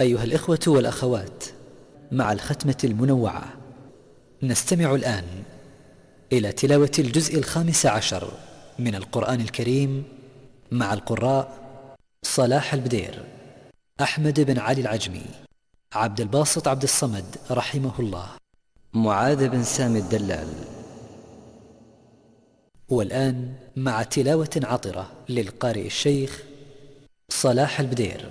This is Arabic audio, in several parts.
أيها الإخوة والأخوات مع الختمة المنوعة نستمع الآن إلى تلاوة الجزء الخامس عشر من القرآن الكريم مع القراء صلاح البدير أحمد بن علي العجمي عبد الباسط عبد الصمد رحمه الله. معاذ بن سامي الدلال. والآن مع تلاوة عطرة للقارئ الشيخ صلاح البدير.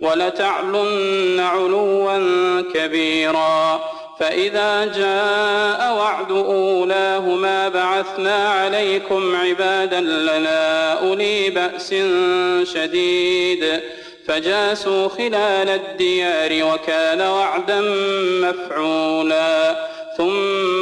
ولتعلن علوا كبيرا. فإذا جاء وعد أولاهما بعثنا عليكم عبادا لنا أولي بأس شديد. فجاسوا خلال الديار وكان وعدا مفعولا.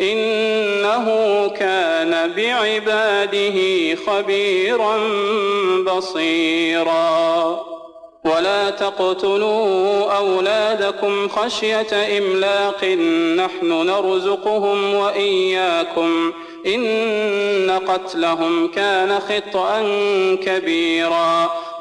إنه كان بعباده خبيرا بصيرا. ولا تقتلوا أولادكم خشية إملاق. نحن نرزقهم وإياكم. إن قتلهم كان خطئا كبيرا.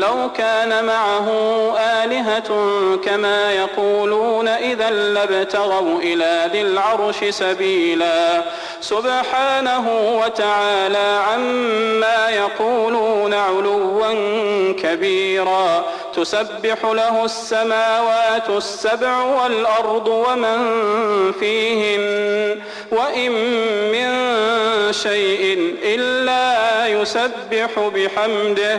لو كان معه آلهة كما يقولون إذا لابتغوا إلى ذي العرش سبيلا. سبحانه وتعالى عما يقولون علوا كبيرا. تسبح له السماوات السبع والأرض ومن فيهن. وإن من شيء إلا يسبح بحمده.